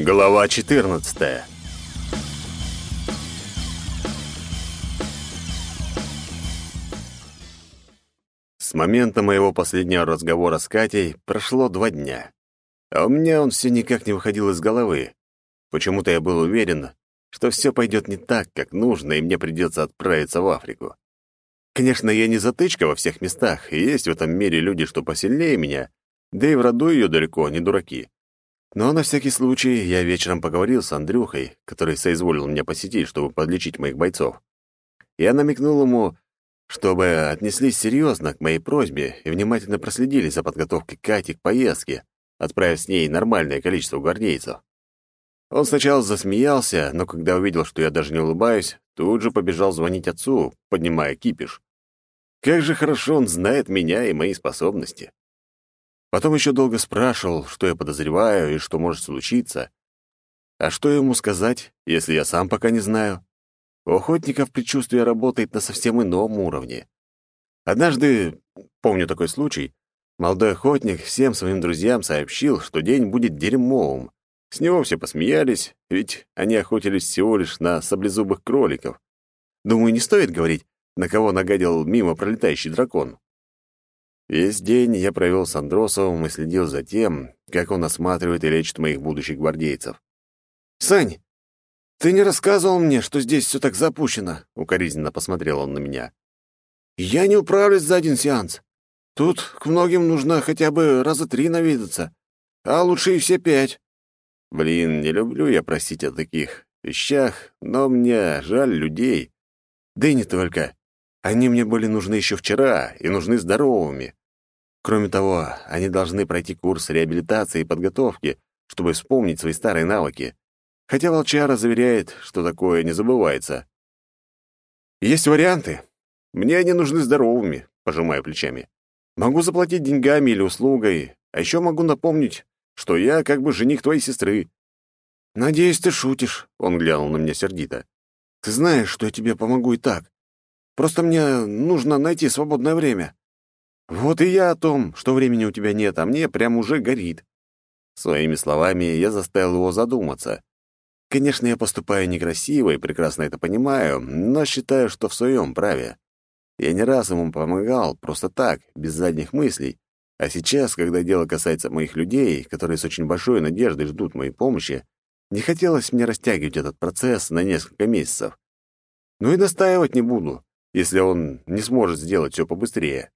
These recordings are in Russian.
Глава 14. С момента моего последнего разговора с Катей прошло два дня. А у меня он все никак не выходил из головы. Почему-то я был уверен, что все пойдет не так, как нужно, и мне придется отправиться в Африку. Конечно, я не затычка во всех местах, и есть в этом мире люди, что посильнее меня, да и в роду ее далеко не дураки. Но на всякий случай я вечером поговорил с Андрюхой, который соизволил меня посетить, чтобы подлечить моих бойцов. Я намекнул ему, чтобы отнеслись серьезно к моей просьбе и внимательно проследили за подготовкой Кати к поездке, отправив с ней нормальное количество гвардейцев. Он сначала засмеялся, но когда увидел, что я даже не улыбаюсь, тут же побежал звонить отцу, поднимая кипиш. Как же хорошо он знает меня и мои способности. Потом еще долго спрашивал, что я подозреваю и что может случиться. А что ему сказать, если я сам пока не знаю? У охотников предчувствие работает на совсем ином уровне. Однажды, помню такой случай, молодой охотник всем своим друзьям сообщил, что день будет дерьмовым. С него все посмеялись, ведь они охотились всего лишь на саблезубых кроликов. Думаю, не стоит говорить, на кого нагадил мимо пролетающий дракон. Весь день я провел с Андросовым и следил за тем, как он осматривает и лечит моих будущих гвардейцев. «Сань, ты не рассказывал мне, что здесь все так запущено?» — укоризненно посмотрел он на меня. «Я не управлюсь за один сеанс. Тут к многим нужно хотя бы раза три навидаться, а лучше и все пять». Блин, не люблю я просить о таких вещах, но мне жаль людей. Да и не только. Они мне были нужны еще вчера и нужны здоровыми. Кроме того, они должны пройти курс реабилитации и подготовки, чтобы вспомнить свои старые навыки. Хотя волчара заверяет, что такое не забывается. Есть варианты. Мне они нужны здоровыми, пожимая плечами. Могу заплатить деньгами или услугой, а еще могу напомнить, что я как бы жених твоей сестры. Надеюсь, ты шутишь, он глянул на меня сердито. Ты знаешь, что я тебе помогу и так. Просто мне нужно найти свободное время. Вот и я о том, что времени у тебя нет, а мне прям уже горит. Своими словами я заставил его задуматься. Конечно, я поступаю некрасиво и прекрасно это понимаю, но считаю, что в своем праве. Я не раз ему помогал, просто так, без задних мыслей. А сейчас, когда дело касается моих людей, которые с очень большой надеждой ждут моей помощи, не хотелось мне растягивать этот процесс на несколько месяцев. Ну и настаивать не буду если он не сможет сделать все побыстрее.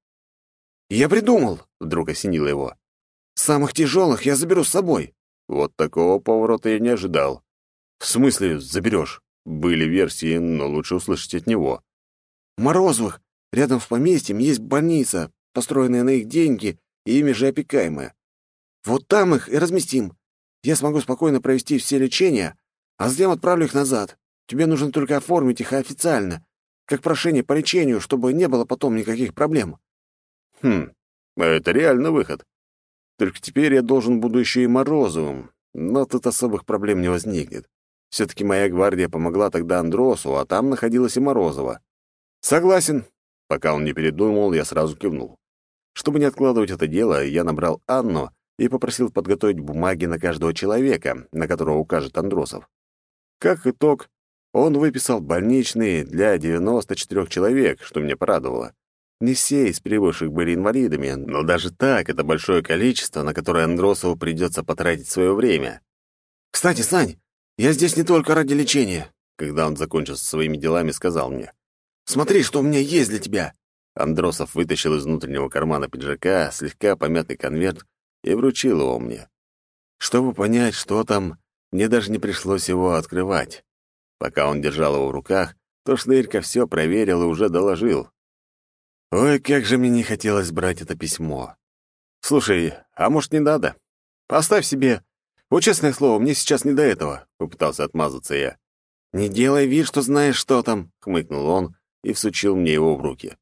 «Я придумал!» — вдруг осенило его. «Самых тяжелых я заберу с собой». Вот такого поворота я не ожидал. «В смысле заберешь?» Были версии, но лучше услышать от него. «Морозовых. Рядом с поместьем есть больница, построенная на их деньги и ими же опекаемая. Вот там их и разместим. Я смогу спокойно провести все лечения, а затем отправлю их назад. Тебе нужно только оформить их официально, как прошение по лечению, чтобы не было потом никаких проблем. Хм, это реально выход. Только теперь я должен буду еще и Морозовым, но тут особых проблем не возникнет. Все-таки моя гвардия помогла тогда Андросу, а там находилась и Морозова. Согласен. Пока он не передумал, я сразу кивнул. Чтобы не откладывать это дело, я набрал Анну и попросил подготовить бумаги на каждого человека, на которого укажет Андросов. Как итог, он выписал больничные для 94 человек, что меня порадовало. Не все из прибывших были инвалидами, но даже так это большое количество, на которое Андросову придется потратить свое время. «Кстати, Сань, я здесь не только ради лечения», когда он закончил со своими делами, сказал мне. «Смотри, что у меня есть для тебя». Андросов вытащил из внутреннего кармана пиджака слегка помятый конверт и вручил его мне. Чтобы понять, что там, мне даже не пришлось его открывать. Пока он держал его в руках, то Шнырька все проверил и уже доложил. Ой, как же мне не хотелось брать это письмо. Слушай, а может, не надо? Поставь себе. Вот честное слово, мне сейчас не до этого, попытался отмазаться я. Не делай вид, что знаешь, что там, хмыкнул он и всучил мне его в руки.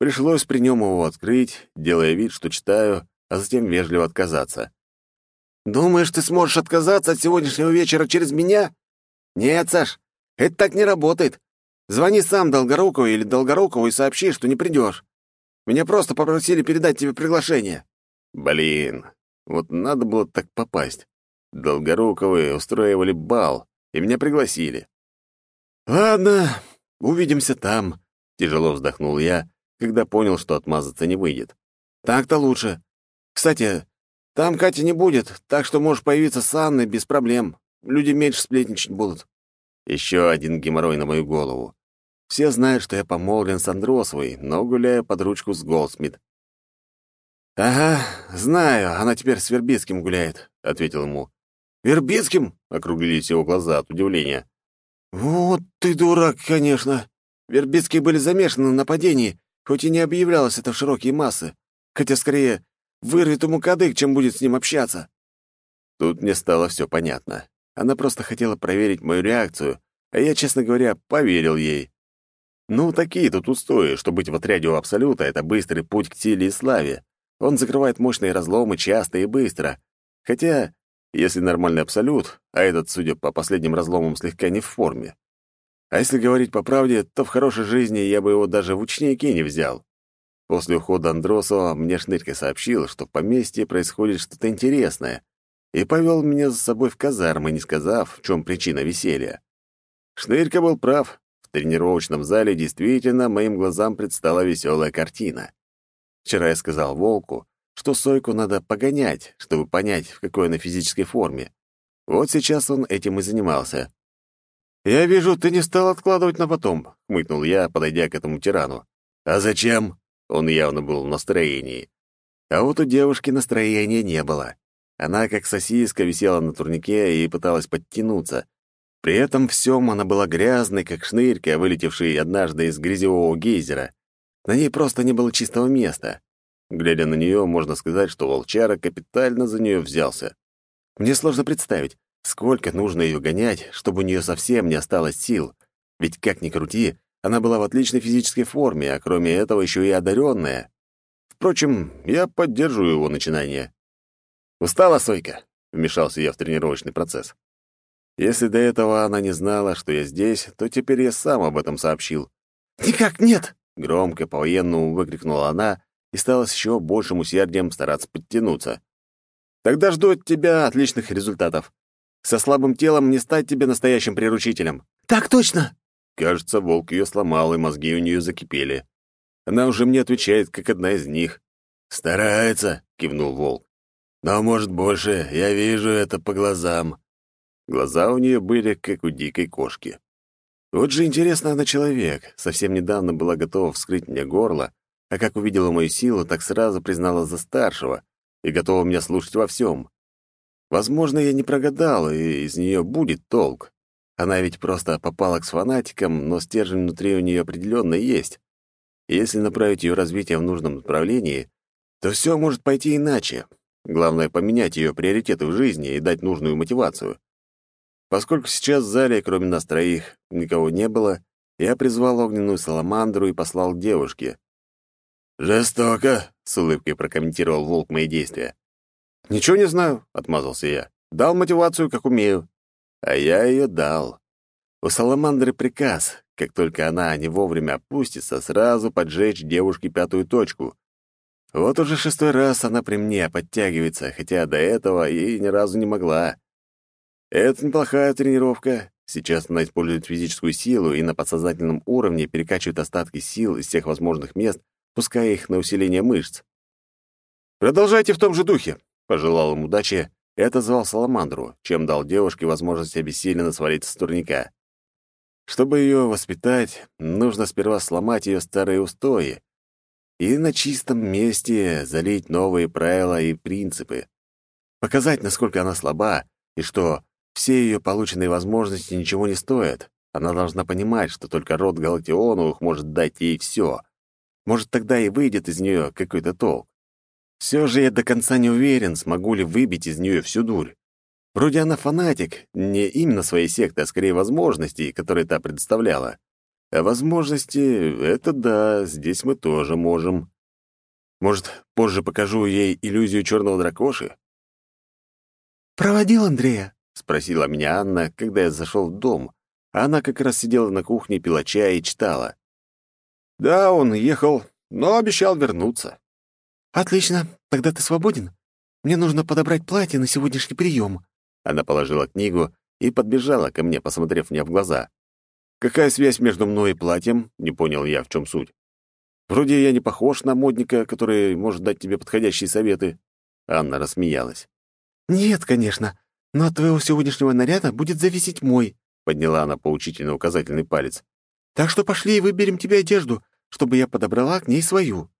Пришлось при нем его открыть, делая вид, что читаю, а затем вежливо отказаться. «Думаешь, ты сможешь отказаться от сегодняшнего вечера через меня?» «Нет, Саш, это так не работает. Звони сам Долгорукову или Долгорукову и сообщи, что не придешь. Меня просто попросили передать тебе приглашение». Блин, вот надо было так попасть. Долгоруковы устроивали бал, и меня пригласили. «Ладно, увидимся там», — тяжело вздохнул я, когда понял, что отмазаться не выйдет. «Так-то лучше. Кстати, там Кати не будет, так что можешь появиться с Анной без проблем. Люди меньше сплетничать будут». Еще один геморрой на мою голову. Все знают, что я помолвлен с Андросовой, но гуляю под ручку с Голдсмит. «Ага, знаю, она теперь с Вербицким гуляет», — ответил ему. «Вербицким?» — округлились его глаза от удивления. «Вот ты дурак, конечно. Вербицкие были замешаны на нападении, хоть и не объявлялось это в широкие массы. Хотя, скорее, вырвет ему кадык, чем будет с ним общаться». Тут мне стало все понятно. Она просто хотела проверить мою реакцию, а я, честно говоря, поверил ей. Ну, такие тут устои, что быть в отряде у Абсолюта — это быстрый путь к силе и славе. Он закрывает мощные разломы часто и быстро. Хотя, если нормальный Абсолют, а этот, судя по последним разломам, слегка не в форме. А если говорить по правде, то в хорошей жизни я бы его даже в ученики не взял. После ухода Андросова мне Шнырька сообщил, что в поместье происходит что-то интересное, и повел меня за собой в казармы, не сказав, в чем причина веселья. Шнырька был прав. В тренировочном зале действительно моим глазам предстала веселая картина. Вчера я сказал Волку, что Сойку надо погонять, чтобы понять, в какой она физической форме. Вот сейчас он этим и занимался. «Я вижу, ты не стал откладывать на потом», — хмыкнул я, подойдя к этому тирану. «А зачем?» — он явно был в настроении. А вот у девушки настроения не было. Она, как сосиска, висела на турнике и пыталась подтянуться, при этом всем она была грязной, как шнырька, вылетевший однажды из грязевого гейзера. На ней просто не было чистого места. Глядя на нее, можно сказать, что волчара капитально за нее взялся. Мне сложно представить, сколько нужно ее гонять, чтобы у нее совсем не осталось сил. Ведь, как ни крути, она была в отличной физической форме, а кроме этого еще и одаренная. Впрочем, я поддерживаю его начинание. «Устала, Сойка?» — вмешался я в тренировочный процесс. Если до этого она не знала, что я здесь, то теперь я сам об этом сообщил. «Никак нет!» — громко по-военному выкрикнула она и стала с еще большим усердием стараться подтянуться. «Тогда жду от тебя отличных результатов. Со слабым телом не стать тебе настоящим приручителем». «Так точно!» Кажется, волк ее сломал, и мозги у нее закипели. Она уже мне отвечает, как одна из них. «Старается», — кивнул волк. «Но, может, больше, я вижу это по глазам. Глаза у нее были, как у дикой кошки. Вот же интересно она человек. Совсем недавно была готова вскрыть мне горло, а как увидела мою силу, так сразу признала за старшего и готова меня слушать во всем. Возможно, я не прогадал, и из нее будет толк. Она ведь просто попала к фанатикам, но стержень внутри у нее определенно есть. И если направить ее развитие в нужном направлении, то все может пойти иначе. Главное — поменять ее приоритеты в жизни и дать нужную мотивацию. Поскольку сейчас в зале, кроме нас троих, никого не было, я призвал огненную саламандру и послал к девушке. «Жестоко», — с улыбкой прокомментировал волк мои действия. «Ничего не знаю», — отмазался я. «Дал мотивацию, как умею». А я ее дал. У саламандры приказ, как только она не вовремя опустится, сразу поджечь девушке пятую точку. Вот уже шестой раз она при мне подтягивается, хотя до этого ей ни разу не могла. Это неплохая тренировка. Сейчас она использует физическую силу и на подсознательном уровне перекачивает остатки сил из всех возможных мест, пуская их на усиление мышц. «Продолжайте в том же духе», — пожелал им удачи и отозвал Саламандру, чем дал девушке возможность обессиленно свалиться с турника. Чтобы ее воспитать, нужно сперва сломать ее старые устои и на чистом месте залить новые правила и принципы. Показать, насколько она слаба, и что все ее полученные возможности ничего не стоят. Она должна понимать, что только род Галактионовых может дать ей все. Может, тогда и выйдет из нее какой-то толк. Все же я до конца не уверен, смогу ли выбить из нее всю дурь. Вроде она фанатик, не именно своей секты, а скорее возможностей, которые та предоставляла. А возможности — это да, здесь мы тоже можем. Может, позже покажу ей иллюзию черного дракоши? «Проводил Андрея?» — спросила меня Анна, когда я зашел в дом. А она как раз сидела на кухне, пила чай и читала. «Да, он ехал, но обещал вернуться». «Отлично. Тогда ты свободен? Мне нужно подобрать платье на сегодняшний прием». Она положила книгу и подбежала ко мне, посмотрев мне в глаза. «Какая связь между мной и платьем?» — не понял я, в чем суть. «Вроде я не похож на модника, который может дать тебе подходящие советы». Анна рассмеялась. «Нет, конечно, но от твоего сегодняшнего наряда будет зависеть мой», — подняла она поучительно указательный палец. «Так что пошли и выберем тебе одежду, чтобы я подобрала к ней свою».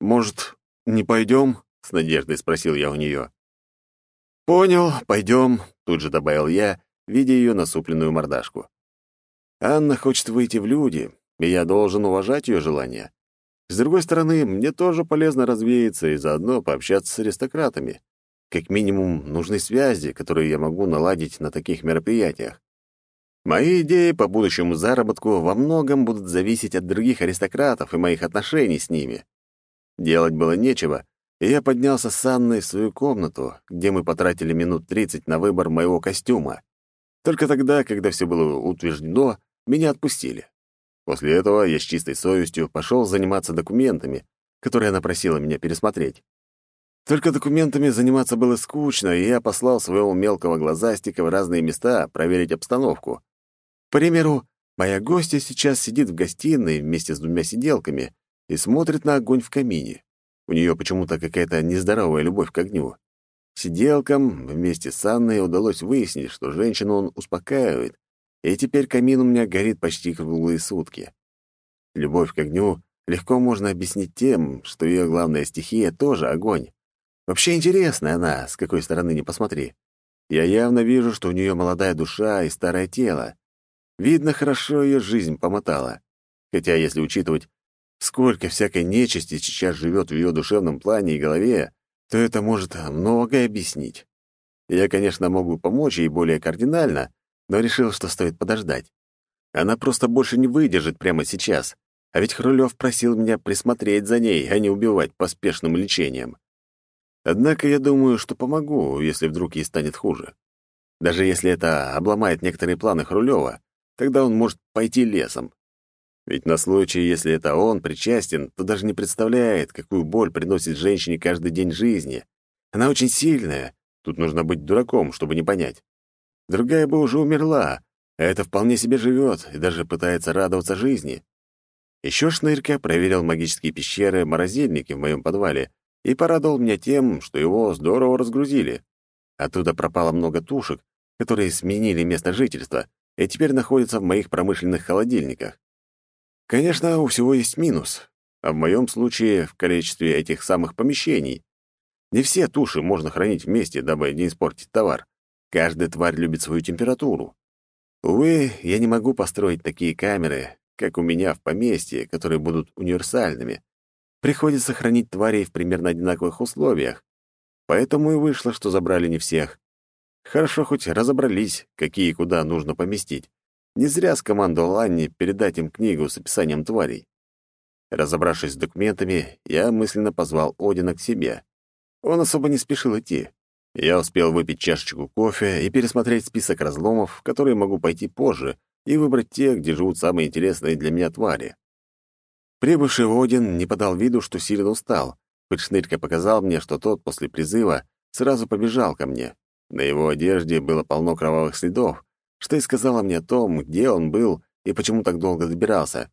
«Может, не пойдем?» — с надеждой спросил я у нее. «Понял, пойдем», — тут же добавил я, видя ее насупленную мордашку. Анна хочет выйти в люди, и я должен уважать ее желание. С другой стороны, мне тоже полезно развеяться и заодно пообщаться с аристократами. Как минимум, нужны связи, которые я могу наладить на таких мероприятиях. Мои идеи по будущему заработку во многом будут зависеть от других аристократов и моих отношений с ними. Делать было нечего, и я поднялся с Анной в свою комнату, где мы потратили минут 30 на выбор моего костюма. Только тогда, когда все было утверждено, меня отпустили. После этого я с чистой совестью пошел заниматься документами, которые она просила меня пересмотреть. Только документами заниматься было скучно, и я послал своего мелкого глазастика в разные места проверить обстановку. К примеру, моя гостья сейчас сидит в гостиной вместе с двумя сиделками и смотрит на огонь в камине. У нее почему-то какая-то нездоровая любовь к огню. Сиделкам вместе с Анной удалось выяснить, что женщину он успокаивает, и теперь камин у меня горит почти круглые сутки. Любовь к огню легко можно объяснить тем, что ее главная стихия тоже огонь. Вообще интересная она, с какой стороны ни посмотри. Я явно вижу, что у нее молодая душа и старое тело. Видно, хорошо ее жизнь помотала. Хотя, если учитывать, сколько всякой нечисти сейчас живет в ее душевном плане и голове, то это может многое объяснить. Я, конечно, могу помочь ей более кардинально, но решил, что стоит подождать. Она просто больше не выдержит прямо сейчас. А ведь Хрулев просил меня присмотреть за ней, а не убивать поспешным лечением. Однако я думаю, что помогу, если вдруг ей станет хуже. Даже если это обломает некоторые планы Хрулева, тогда он может пойти лесом. Ведь на случай, если это он причастен, то даже не представляет, какую боль приносит женщине каждый день жизни. Она очень сильная. Тут нужно быть дураком, чтобы не понять. Другая бы уже умерла, а это вполне себе живет и даже пытается радоваться жизни. Еще Шнырька проверил магические пещеры, морозильники в моем подвале и порадовал меня тем, что его здорово разгрузили. Оттуда пропало много тушек, которые сменили место жительства и теперь находятся в моих промышленных холодильниках. Конечно, у всего есть минус, а в моем случае в количестве этих самых помещений. Не все туши можно хранить вместе, дабы не испортить товар. Каждая тварь любит свою температуру. Увы, я не могу построить такие камеры, как у меня в поместье, которые будут универсальными. Приходится хранить тварей в примерно одинаковых условиях. Поэтому и вышло, что забрали не всех. Хорошо хоть разобрались, какие и куда нужно поместить. Не зря скомандовал Анне передать им книгу с описанием тварей. Разобравшись с документами, я мысленно позвал Одина к себе. Он особо не спешил идти. Я успел выпить чашечку кофе и пересмотреть список разломов, в которые могу пойти позже, и выбрать те, где живут самые интересные для меня твари. Прибывший Один не подал виду, что сильно устал, хоть Шнырька показал мне, что тот после призыва сразу побежал ко мне. На его одежде было полно кровавых следов, что и сказала мне о том, где он был и почему так долго добирался.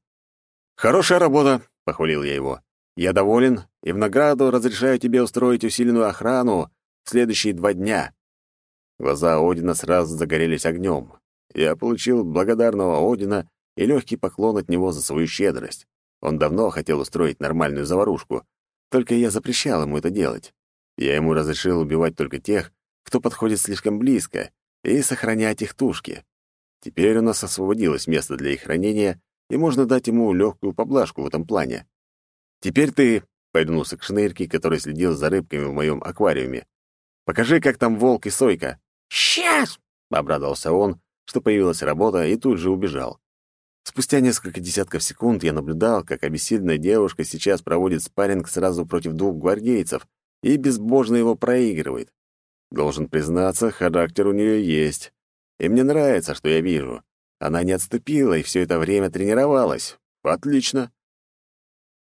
«Хорошая работа», — похвалил я его. «Я доволен, и в награду разрешаю тебе устроить усиленную охрану следующие два дня». Глаза Одина сразу загорелись огнем. Я получил благодарного Одина и легкий поклон от него за свою щедрость. Он давно хотел устроить нормальную заварушку, только я запрещал ему это делать. Я ему разрешил убивать только тех, кто подходит слишком близко, и сохранять их тушки. Теперь у нас освободилось место для их хранения, и можно дать ему легкую поблажку в этом плане. «Теперь ты», — повернулся к шнырке, который следил за рыбками в моем аквариуме, Покажи, как там волк и сойка». «Сейчас!» — обрадовался он, что появилась работа, и тут же убежал. Спустя несколько десятков секунд я наблюдал, как обессиленная девушка сейчас проводит спарринг сразу против двух гвардейцев и безбожно его проигрывает. Должен признаться, характер у нее есть. И мне нравится, что я вижу. Она не отступила и все это время тренировалась. Отлично.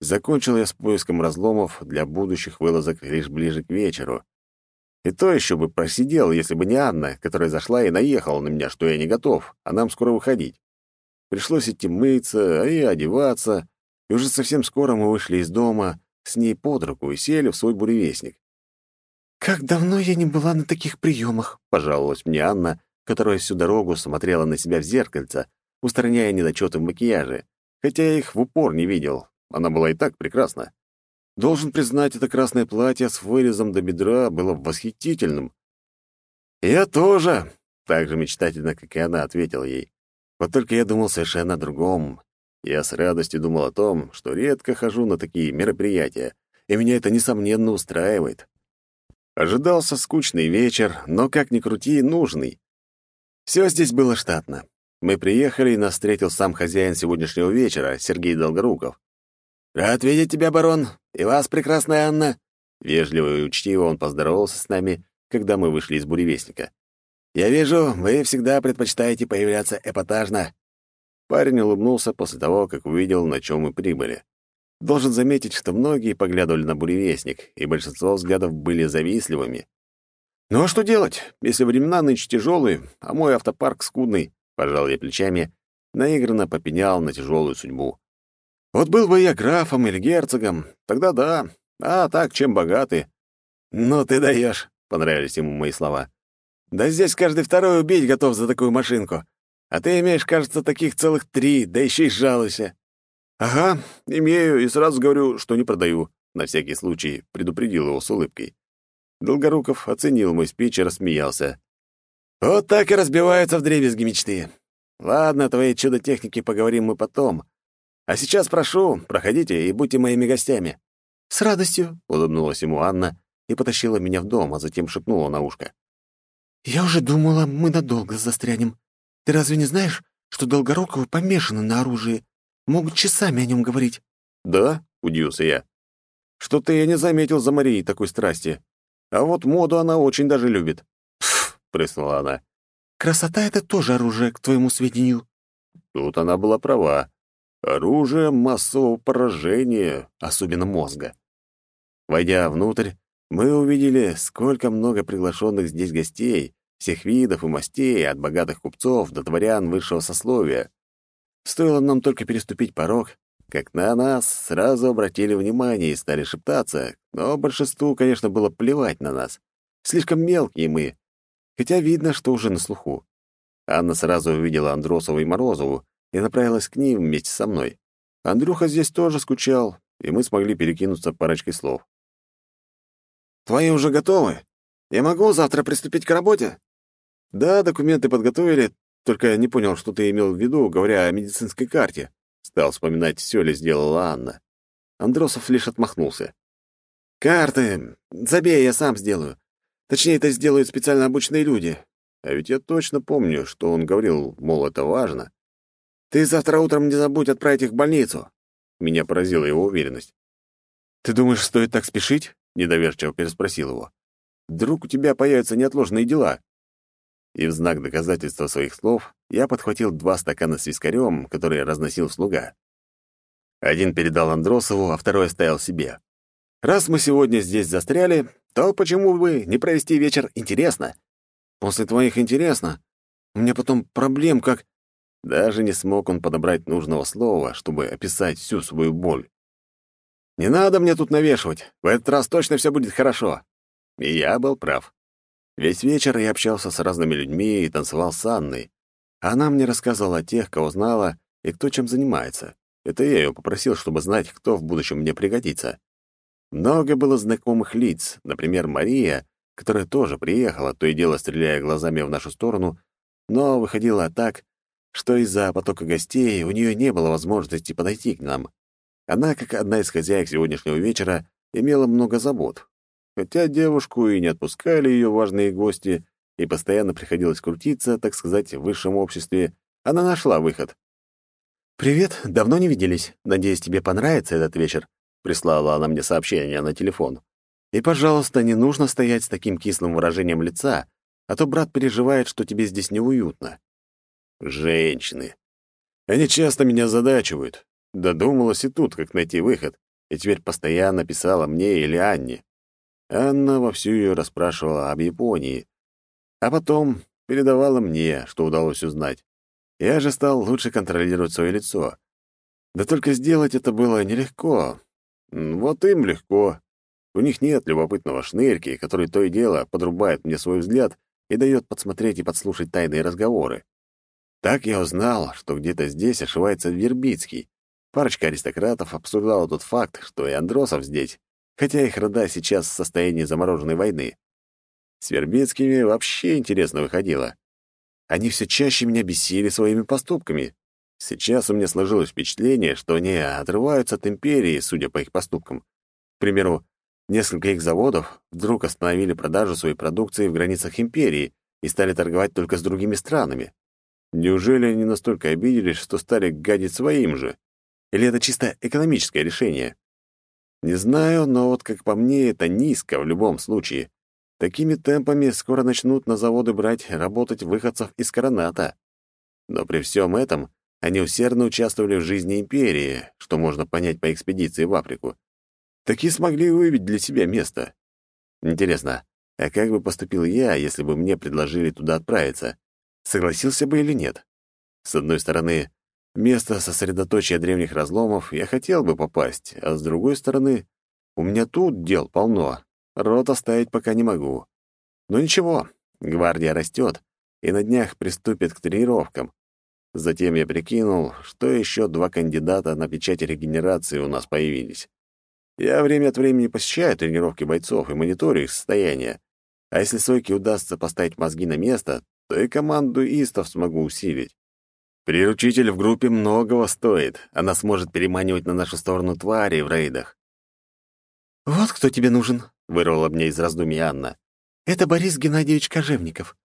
Закончил я с поиском разломов для будущих вылазок лишь ближе к вечеру. И то еще бы просидел, если бы не Анна, которая зашла и наехала на меня, что я не готов, а нам скоро выходить. Пришлось идти мыться, а и одеваться, и уже совсем скоро мы вышли из дома с ней под руку и сели в свой буревестник. «Как давно я не была на таких приемах», — пожаловалась мне Анна, которая всю дорогу смотрела на себя в зеркальце, устраняя недочеты в макияже, хотя я их в упор не видел. Она была и так прекрасна. Должен признать, это красное платье с вырезом до бедра было восхитительным. «Я тоже», — так же мечтательно, как и она, ответил ей. Вот только я думал совершенно о другом. Я с радостью думал о том, что редко хожу на такие мероприятия, и меня это, несомненно, устраивает. Ожидался скучный вечер, но, как ни крути, нужный. Все здесь было штатно. Мы приехали, и нас встретил сам хозяин сегодняшнего вечера, Сергей Долгоруков. «Рад видеть тебя, барон, и вас, прекрасная Анна!» Вежливо и учтиво он поздоровался с нами, когда мы вышли из буревестника. «Я вижу, вы всегда предпочитаете появляться эпатажно». Парень улыбнулся после того, как увидел, на чем мы прибыли. Должен заметить, что многие поглядывали на буревестник, и большинство взглядов были завистливыми. «Ну а что делать, если времена нынче тяжелые, а мой автопарк скудный?» — пожал я плечами, наигранно попенял на тяжелую судьбу. «Вот был бы я графом или герцогом, тогда да, а так, чем богаты?» «Ну ты даешь», — понравились ему мои слова. «Да здесь каждый второй убить готов за такую машинку, а ты имеешь, кажется, таких целых три, да еще и жалуйся». «Ага, имею, и сразу говорю, что не продаю», — на всякий случай предупредил его с улыбкой. Долгоруков оценил мой спич и рассмеялся. «Вот так и разбиваются вдребезги мечты. Ладно, твои чудо-техники поговорим мы потом. А сейчас прошу, проходите и будьте моими гостями». «С радостью», — улыбнулась ему Анна и потащила меня в дом, а затем шепнула на ушко. «Я уже думала, мы надолго застрянем. Ты разве не знаешь, что Долгоруковы помешаны на оружии? Могут часами о нем говорить». «Да?» — удивился я. «Что-то я не заметил за Марией такой страсти. А вот моду она очень даже любит». «Пф!» — прыснула она. «Красота — это тоже оружие, к твоему сведению». Тут она была права. Оружие массового поражения, особенно мозга. Войдя внутрь, мы увидели, сколько много приглашенных здесь гостей, всех видов и мастей, от богатых купцов до дворян высшего сословия. Стоило нам только переступить порог, как на нас сразу обратили внимание и стали шептаться, но большинству, конечно, было плевать на нас. Слишком мелкие мы, хотя видно, что уже на слуху. Анна сразу увидела Андросову и Морозову и направилась к ним вместе со мной. Андрюха здесь тоже скучал, и мы смогли перекинуться парочкой слов. «Твои уже готовы? Я могу завтра приступить к работе?» «Да, документы подготовили, только я не понял, что ты имел в виду, говоря о медицинской карте. Стал вспоминать, все ли сделала Анна. Андросов лишь отмахнулся. «Карты! Забей, я сам сделаю. Точнее, это сделают специально обученные люди. А ведь я точно помню, что он говорил, мол, это важно. Ты завтра утром не забудь отправить их в больницу». Меня поразила его уверенность. «Ты думаешь, стоит так спешить?» — недоверчиво переспросил его. «Вдруг у тебя появятся неотложные дела?» и в знак доказательства своих слов я подхватил два стакана с вискарем, которые разносил слуга. Один передал Андросову, а второй оставил себе. «Раз мы сегодня здесь застряли, то почему бы не провести вечер интересно? После твоих интересно. Меня потом проблем как...» Даже не смог он подобрать нужного слова, чтобы описать всю свою боль. «Не надо мне тут навешивать. В этот раз точно все будет хорошо». И я был прав. Весь вечер я общался с разными людьми и танцевал с Анной. Она мне рассказывала о тех, кого знала и кто чем занимается. Это я ее попросил, чтобы знать, кто в будущем мне пригодится. Много было знакомых лиц, например, Мария, которая тоже приехала, то и дело стреляя глазами в нашу сторону, но выходила так, что из-за потока гостей у нее не было возможности подойти к нам. Она, как одна из хозяек сегодняшнего вечера, имела много забот, Хотя девушку и не отпускали ее важные гости, и постоянно приходилось крутиться, так сказать, в высшем обществе, она нашла выход. «Привет, давно не виделись. Надеюсь, тебе понравится этот вечер», — прислала она мне сообщение на телефон. «И, пожалуйста, не нужно стоять с таким кислым выражением лица, а то брат переживает, что тебе здесь неуютно». Женщины. Они часто меня задачивают. Додумалась и тут, как найти выход, и теперь постоянно писала мне или Анне. Анна вовсю ее расспрашивала об Японии, а потом передавала мне, что удалось узнать. Я же стал лучше контролировать свое лицо. Да только сделать это было нелегко. Вот им легко. У них нет любопытного шнырки, который то и дело подрубает мне свой взгляд и дает подсмотреть и подслушать тайные разговоры. Так я узнал, что где-то здесь ошивается Вербицкий. Парочка аристократов обсуждала тот факт, что и Андросов здесь, хотя их рода сейчас в состоянии замороженной войны. С Вербицкими вообще интересно выходило. Они все чаще меня бесили своими поступками. Сейчас у меня сложилось впечатление, что они отрываются от империи, судя по их поступкам. К примеру, несколько их заводов вдруг остановили продажу своей продукции в границах империи и стали торговать только с другими странами. Неужели они настолько обиделись, что стали гадить своим же? Или это чисто экономическое решение? Не знаю, но вот как по мне, это низко в любом случае. Такими темпами скоро начнут на заводы брать работать выходцев из Короната. Но при всем этом они усердно участвовали в жизни империи, что можно понять по экспедиции в Африку. Такие смогли выбить для себя место. Интересно, а как бы поступил я, если бы мне предложили туда отправиться? согласился бы или нет. С одной стороны, место сосредоточия древних разломов я хотел бы попасть, а с другой стороны, у меня тут дел полно. Рот оставить пока не могу. Но ничего, гвардия растет, и на днях приступит к тренировкам. Затем я прикинул, что еще два кандидата на печати регенерации у нас появились. Я время от времени посещаю тренировки бойцов и мониторю их состояние. А если Сойке удастся поставить мозги на место, то и команду истов смогу усилить. Приручитель в группе многого стоит. Она сможет переманивать на нашу сторону твари в рейдах. «Вот кто тебе нужен», — вырвала мне из раздумий Анна. «Это Борис Геннадьевич Кожевников.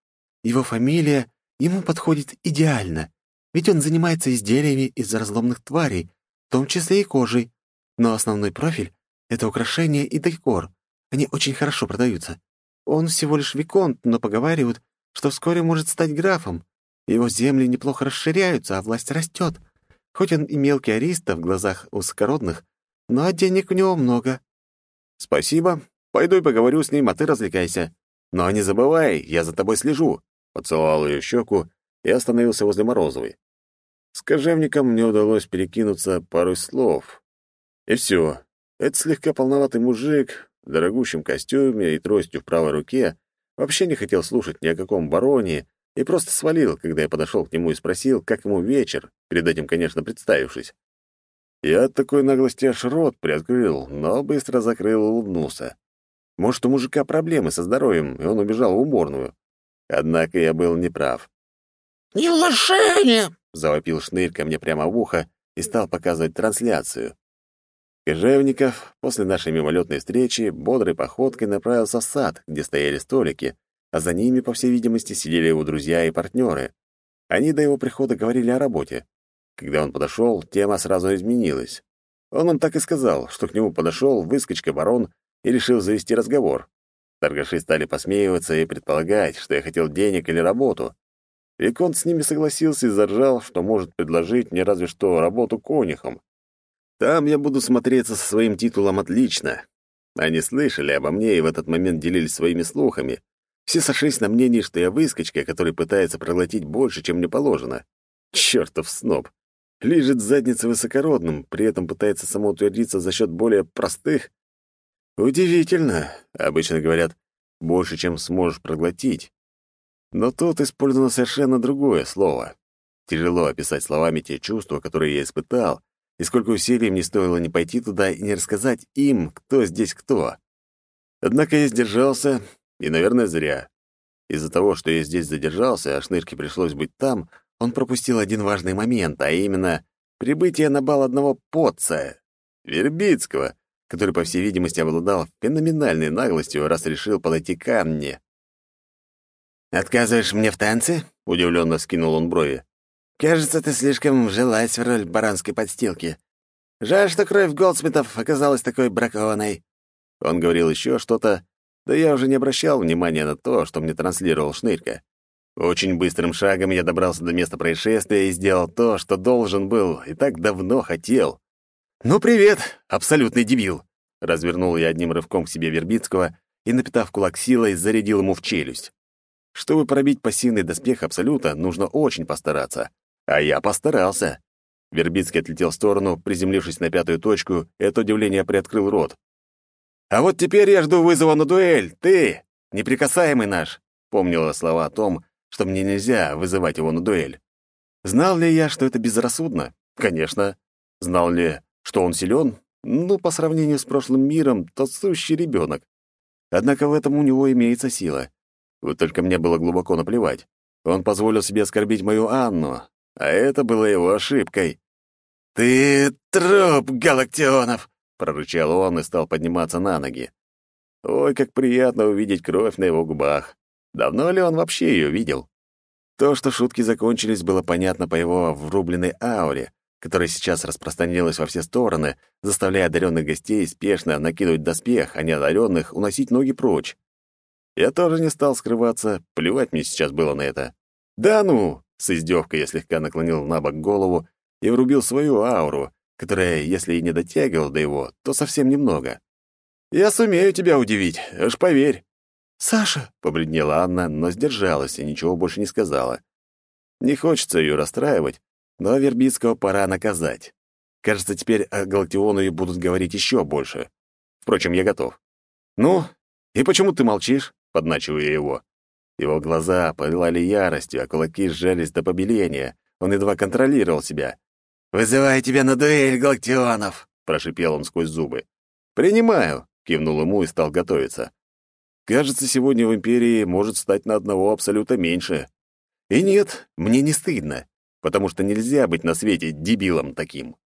Его фамилия ему подходит идеально, ведь он занимается изделиями из разломных тварей, в том числе и кожей. Но основной профиль — это украшения и декор. Они очень хорошо продаются. Он всего лишь виконт, но поговаривают, что вскоре может стать графом. Его земли неплохо расширяются, а власть растет. Хоть он и мелкий ариста в глазах высокородных, но денег у него много. «Спасибо. Пойду и поговорю с ним, а ты развлекайся. Но не забывай, я за тобой слежу». Поцеловал ее щеку и остановился возле Морозовой. С кожевником мне удалось перекинуться пару слов. И все. Этот слегка полноватый мужик в дорогущем костюме и тростью в правой руке Вообще не хотел слушать ни о каком бароне и просто свалил, когда я подошел к нему и спросил, как ему вечер, перед этим, конечно, представившись. Я от такой наглости аж рот приоткрыл, но быстро закрыл и улыбнулся. Может, у мужика проблемы со здоровьем, и он убежал в уборную. Однако я был неправ. «Не в завопил шнырь ко мне прямо в ухо и стал показывать трансляцию. Кожевников после нашей мимолетной встречи бодрой походкой направился в сад, где стояли столики, а за ними, по всей видимости, сидели его друзья и партнеры. Они до его прихода говорили о работе. Когда он подошел, тема сразу изменилась. Он им так и сказал, что к нему подошел выскочка-барон и решил завести разговор. Торгаши стали посмеиваться и предполагать, что я хотел денег или работу. Виконт с ними согласился и заржал, что может предложить мне разве что работу конюхом. Там я буду смотреться со своим титулом отлично. Они слышали обо мне и в этот момент делились своими слухами. Все сошлись на мнении, что я выскочка, который пытается проглотить больше, чем мне положено. Чёртов сноб. Лежит задница высокородным, при этом пытается самоутвердиться за счет более простых. Удивительно. Обычно говорят, больше, чем сможешь проглотить. Но тут использовано совершенно другое слово. Тяжело описать словами те чувства, которые я испытал, и сколько усилий мне стоило не пойти туда и не рассказать им, кто здесь кто. Однако я сдержался, и, наверное, зря. Из-за того, что я здесь задержался, а Шнырке пришлось быть там, он пропустил один важный момент, а именно прибытие на бал одного поца, Вербицкого, который, по всей видимости, обладал феноменальной наглостью, раз решил подойти ко мне. «Отказываешь мне в танце?» — удивленно скинул он брови. Кажется, ты слишком вжилась в роль баранской подстилки. Жаль, что кровь Голдсмитов оказалась такой бракованной». Он говорил еще что-то, да я уже не обращал внимания на то, что мне транслировал Шнырька. Очень быстрым шагом я добрался до места происшествия и сделал то, что должен был и так давно хотел. «Ну, привет, абсолютный дебил!» Развернул я одним рывком к себе Вербицкого и, напитав кулак силой, зарядил ему в челюсть. Чтобы пробить пассивный доспех Абсолюта, нужно очень постараться. А я постарался. Вербицкий отлетел в сторону, приземлившись на пятую точку, и от удивления приоткрыл рот. «А вот теперь я жду вызова на дуэль! Ты, неприкасаемый наш!» Помнила слова о том, что мне нельзя вызывать его на дуэль. Знал ли я, что это безрассудно? Конечно. Знал ли, что он силен? Ну, по сравнению с прошлым миром, тот сущий ребенок. Однако в этом у него имеется сила. Вот только мне было глубоко наплевать. Он позволил себе оскорбить мою Анну, а это было его ошибкой. «Ты труп, Галактионов!» — прорычал он и стал подниматься на ноги. Ой, как приятно увидеть кровь на его губах. Давно ли он вообще ее видел? То, что шутки закончились, было понятно по его врубленной ауре, которая сейчас распространилась во все стороны, заставляя одаренных гостей спешно накидывать доспех, а неодаренных уносить ноги прочь. Я тоже не стал скрываться, плевать мне сейчас было на это. «Да ну!» — с издевкой я слегка наклонил на бок голову и врубил свою ауру, которая, если и не дотягивала до его, то совсем немного. «Я сумею тебя удивить, уж поверь». «Саша!» — побледнела Анна, но сдержалась и ничего больше не сказала. Не хочется ее расстраивать, но Вербицкого пора наказать. Кажется, теперь о Галактионове будут говорить еще больше. Впрочем, я готов. «Ну, и почему ты молчишь?» подначивая его. Его глаза пылали яростью, а кулаки сжались до побеления. Он едва контролировал себя. «Вызываю тебя на дуэль, Галактионов!» — прошипел он сквозь зубы. «Принимаю!» — кивнул ему и стал готовиться. «Кажется, сегодня в Империи может стать на одного абсолюта меньше. И нет, мне не стыдно, потому что нельзя быть на свете дебилом таким».